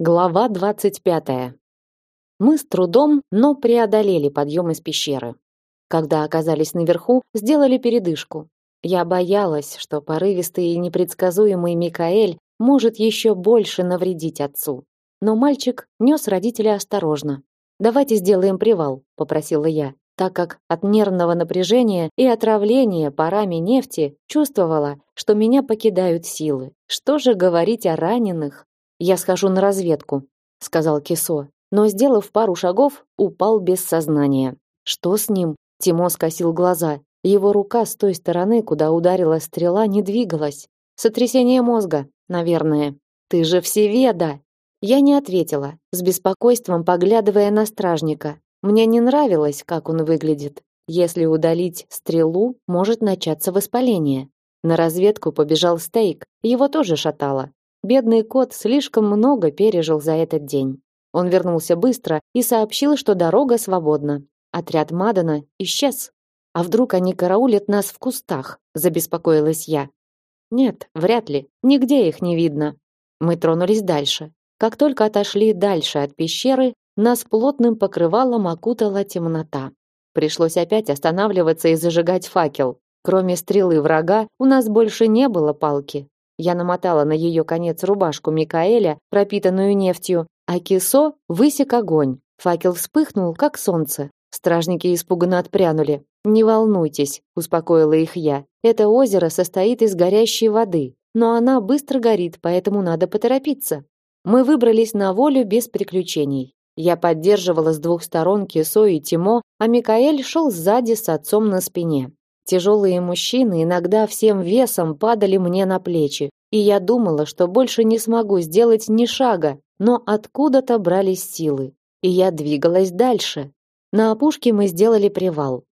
Глава 25. Мы с трудом, но преодолели подъем из пещеры. Когда оказались наверху, сделали передышку. Я боялась, что порывистый и непредсказуемый Микаэль может еще больше навредить отцу. Но мальчик нес родителя осторожно. «Давайте сделаем привал», — попросила я, так как от нервного напряжения и отравления парами нефти чувствовала, что меня покидают силы. Что же говорить о раненых? Я схожу на разведку, сказал Кисо, но сделав пару шагов, упал без сознания. Что с ним? Тимо скосил глаза. Его рука с той стороны, куда ударила стрела, не двигалась. Сотрясение мозга, наверное. Ты же всеведа. Я не ответила, с беспокойством поглядывая на стражника. Мне не нравилось, как он выглядит. Если удалить стрелу, может начаться воспаление. На разведку побежал Стейк, его тоже шатало. Бедный кот слишком много пережил за этот день. Он вернулся быстро и сообщил, что дорога свободна. Отряд Мадана исчез. А вдруг они караулят нас в кустах? забеспокоилась я. Нет, вряд ли. Нигде их не видно. Мы тронулись дальше. Как только отошли дальше от пещеры, нас плотным покрывалом окутала темнота. Пришлось опять останавливаться и зажигать факел. Кроме стрелы врага, у нас больше не было палки. Я намотала на ее конец рубашку Микаэля, пропитанную нефтью, а Кисо высек огонь. Факел вспыхнул, как солнце. Стражники испуганно отпрянули. «Не волнуйтесь», — успокоила их я. «Это озеро состоит из горящей воды, но она быстро горит, поэтому надо поторопиться». Мы выбрались на волю без приключений. Я поддерживала с двух сторон Кисо и Тимо, а Микаэль шел сзади с отцом на спине. Тяжелые мужчины иногда всем весом падали мне на плечи, и я думала, что больше не смогу сделать ни шага, но откуда-то брались силы, и я двигалась дальше. На опушке мы сделали привал.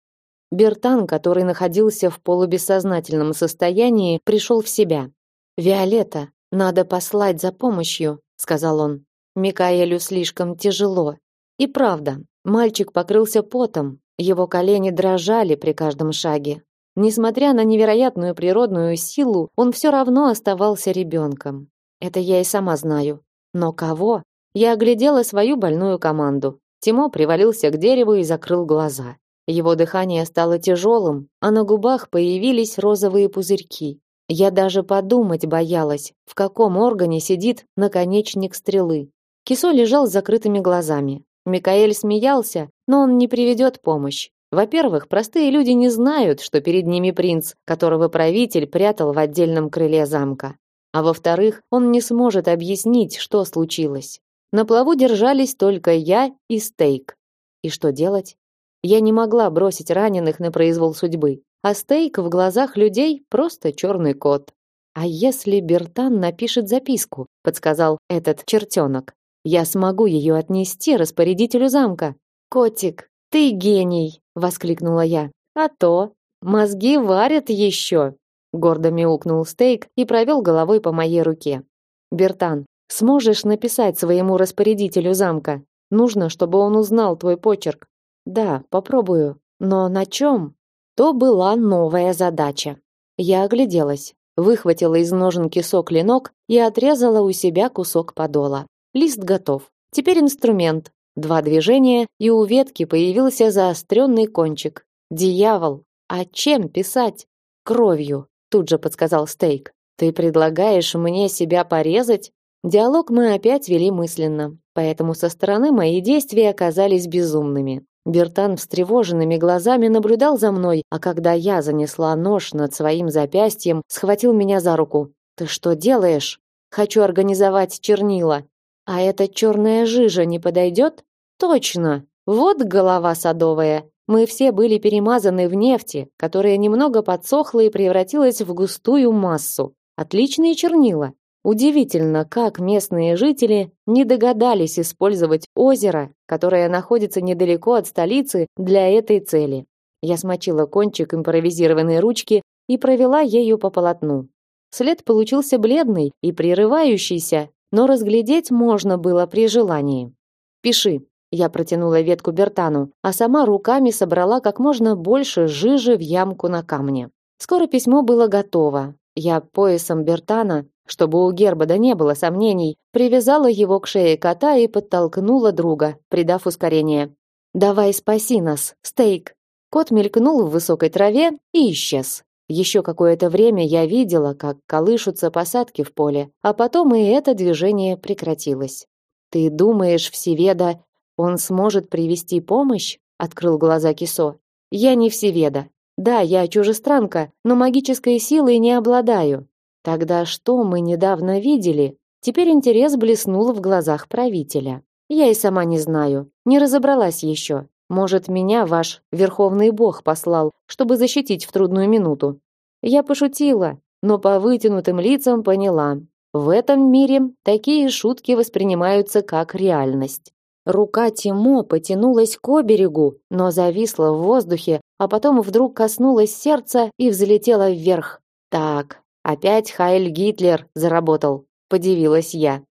Бертан, который находился в полубессознательном состоянии, пришел в себя. «Виолетта, надо послать за помощью», — сказал он. «Микаэлю слишком тяжело». И правда, мальчик покрылся потом, его колени дрожали при каждом шаге. Несмотря на невероятную природную силу, он все равно оставался ребенком. Это я и сама знаю. Но кого? Я оглядела свою больную команду. Тимо привалился к дереву и закрыл глаза. Его дыхание стало тяжелым, а на губах появились розовые пузырьки. Я даже подумать боялась, в каком органе сидит наконечник стрелы. Кисо лежал с закрытыми глазами. Микаэль смеялся, но он не приведет помощь. Во-первых, простые люди не знают, что перед ними принц, которого правитель прятал в отдельном крыле замка. А во-вторых, он не сможет объяснить, что случилось. На плаву держались только я и Стейк. И что делать? Я не могла бросить раненых на произвол судьбы, а Стейк в глазах людей просто черный кот. А если Бертан напишет записку, подсказал этот чертенок, я смогу ее отнести распорядителю замка. Котик, ты гений, воскликнула я. А то мозги варят еще. Гордо мяукнул Стейк и провел головой по моей руке. Бертан, сможешь написать своему распорядителю замка? Нужно, чтобы он узнал твой почерк. Да, попробую. Но на чем? То была новая задача. Я огляделась, выхватила из ножен кисок клинок и отрезала у себя кусок подола. Лист готов. Теперь инструмент. Два движения, и у ветки появился заостренный кончик. Дьявол! А чем писать? Кровью, тут же подсказал Стейк. Ты предлагаешь мне себя порезать? Диалог мы опять вели мысленно, поэтому со стороны мои действия оказались безумными. Бертан встревоженными глазами наблюдал за мной, а когда я занесла нож над своим запястьем, схватил меня за руку. Ты что делаешь? Хочу организовать чернила. А эта черная жижа не подойдет? Точно. Вот голова садовая. Мы все были перемазаны в нефти, которая немного подсохла и превратилась в густую массу. Отличные чернила. Удивительно, как местные жители не догадались использовать озеро, которое находится недалеко от столицы, для этой цели. Я смочила кончик импровизированной ручки и провела ею по полотну. След получился бледный и прерывающийся, но разглядеть можно было при желании. Пиши. Я протянула ветку Бертану, а сама руками собрала как можно больше жижи в ямку на камне. Скоро письмо было готово. Я поясом Бертана чтобы у Гербода не было сомнений, привязала его к шее кота и подтолкнула друга, придав ускорение. «Давай спаси нас, Стейк!» Кот мелькнул в высокой траве и исчез. Еще какое-то время я видела, как колышутся посадки в поле, а потом и это движение прекратилось. «Ты думаешь, Всеведа, он сможет привести помощь?» — открыл глаза Кисо. «Я не Всеведа. Да, я чужестранка, но магической силой не обладаю. Тогда что мы недавно видели? Теперь интерес блеснул в глазах правителя. Я и сама не знаю, не разобралась еще. Может, меня ваш верховный бог послал, чтобы защитить в трудную минуту. Я пошутила, но по вытянутым лицам поняла. В этом мире такие шутки воспринимаются как реальность. Рука Тимо потянулась к берегу, но зависла в воздухе, а потом вдруг коснулась сердца и взлетела вверх. Так, опять Хайль Гитлер заработал, подивилась я.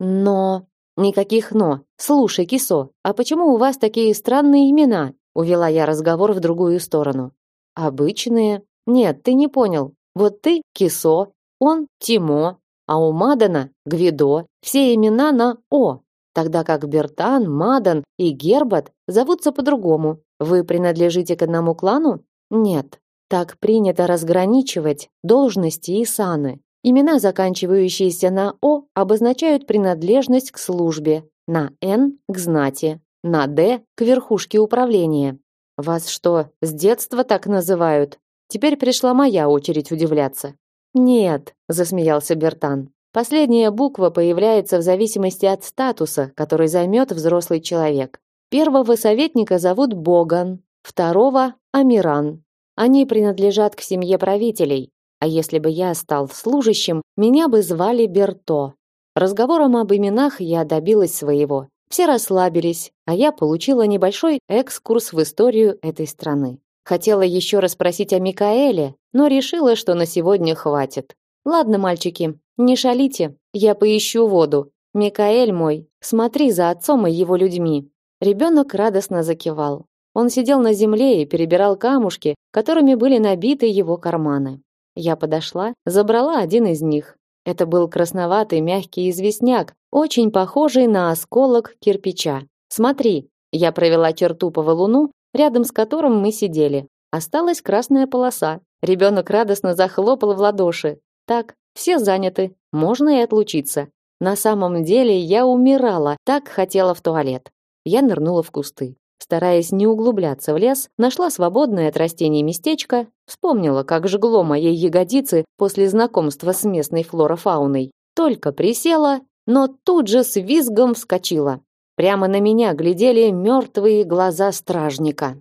Но никаких но. Слушай, Кисо, а почему у вас такие странные имена? Увела я разговор в другую сторону. Обычные. Нет, ты не понял. Вот ты Кисо, он Тимо, а у Мадана Гвидо. Все имена на о тогда как Бертан, Мадан и Гербат зовутся по-другому. Вы принадлежите к одному клану? Нет. Так принято разграничивать должности и саны. Имена, заканчивающиеся на «о», обозначают принадлежность к службе, на «н» – к знати, на «д» – к верхушке управления. Вас что, с детства так называют? Теперь пришла моя очередь удивляться. Нет, засмеялся Бертан. Последняя буква появляется в зависимости от статуса, который займет взрослый человек. Первого советника зовут Боган, второго Амиран. Они принадлежат к семье правителей. А если бы я стал служащим, меня бы звали Берто. Разговором об именах я добилась своего. Все расслабились, а я получила небольшой экскурс в историю этой страны. Хотела еще расспросить о Микаэле, но решила, что на сегодня хватит. Ладно, мальчики, не шалите, я поищу воду. Микаэль мой, смотри за отцом и его людьми. Ребенок радостно закивал. Он сидел на земле и перебирал камушки, которыми были набиты его карманы. Я подошла, забрала один из них. Это был красноватый мягкий известняк, очень похожий на осколок кирпича. Смотри, я провела черту по валуну, рядом с которым мы сидели. Осталась красная полоса. Ребенок радостно захлопал в ладоши. Так, все заняты, можно и отлучиться. На самом деле я умирала, так хотела в туалет. Я нырнула в кусты. Стараясь не углубляться в лес, нашла свободное от растений местечко, вспомнила, как жгло моей ягодицы после знакомства с местной флорофауной. Только присела, но тут же с визгом вскочила. Прямо на меня глядели мертвые глаза стражника.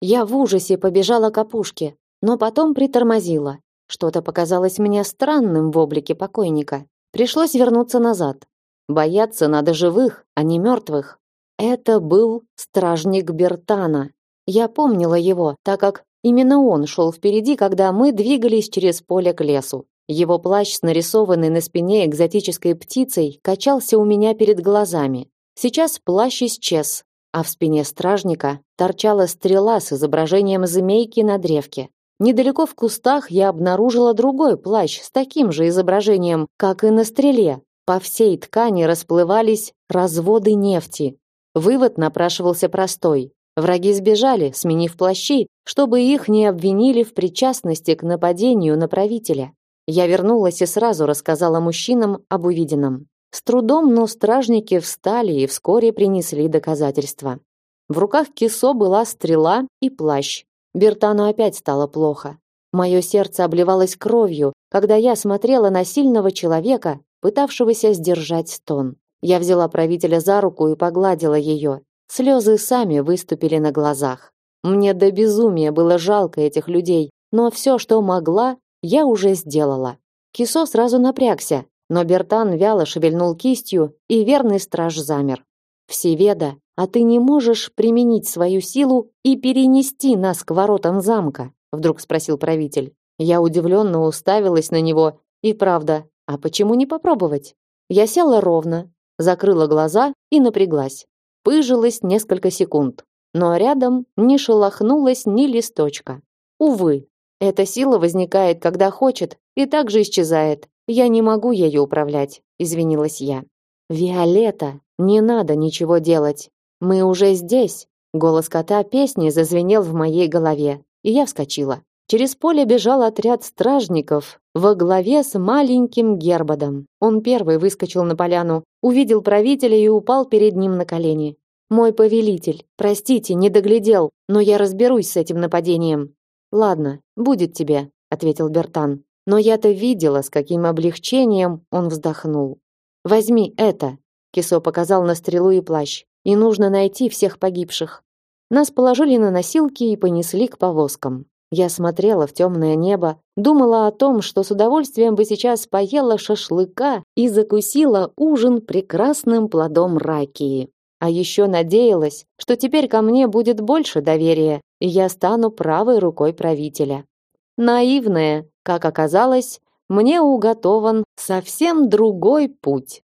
Я в ужасе побежала к опушке, но потом притормозила. Что-то показалось мне странным в облике покойника. Пришлось вернуться назад. Бояться надо живых, а не мертвых. Это был стражник Бертана. Я помнила его, так как именно он шел впереди, когда мы двигались через поле к лесу. Его плащ с нарисованной на спине экзотической птицей качался у меня перед глазами. Сейчас плащ исчез, а в спине стражника торчала стрела с изображением змейки на древке. Недалеко в кустах я обнаружила другой плащ с таким же изображением, как и на стреле. По всей ткани расплывались разводы нефти. Вывод напрашивался простой. Враги сбежали, сменив плащи, чтобы их не обвинили в причастности к нападению на правителя. Я вернулась и сразу рассказала мужчинам об увиденном. С трудом, но стражники встали и вскоре принесли доказательства. В руках Кисо была стрела и плащ, Бертану опять стало плохо. Мое сердце обливалось кровью, когда я смотрела на сильного человека, пытавшегося сдержать стон. Я взяла правителя за руку и погладила ее. Слезы сами выступили на глазах. Мне до безумия было жалко этих людей, но все, что могла, я уже сделала. Кисо сразу напрягся, но Бертан вяло шевельнул кистью, и верный страж замер. Всеведа, а ты не можешь применить свою силу и перенести нас к воротам замка? Вдруг спросил правитель. Я удивленно уставилась на него. И правда, а почему не попробовать? Я села ровно, закрыла глаза и напряглась. Пыжилась несколько секунд, но рядом не шелохнулась ни листочка. Увы, эта сила возникает, когда хочет, и также исчезает. Я не могу ею управлять, извинилась я. Виолетта, не надо ничего делать. Мы уже здесь. Голос кота песни зазвенел в моей голове, и я вскочила. Через поле бежал отряд стражников во главе с маленьким Гербодом. Он первый выскочил на поляну, увидел правителя и упал перед ним на колени. Мой повелитель, простите, не доглядел, но я разберусь с этим нападением. Ладно, будет тебе, ответил Бертан. Но я-то видела, с каким облегчением он вздохнул. Возьми это, Кисо показал на стрелу и плащ. И нужно найти всех погибших. Нас положили на носилки и понесли к повозкам. Я смотрела в темное небо, думала о том, что с удовольствием бы сейчас поела шашлыка и закусила ужин прекрасным плодом ракии. А еще надеялась, что теперь ко мне будет больше доверия, и я стану правой рукой правителя. Наивная, как оказалось, мне уготован совсем другой путь.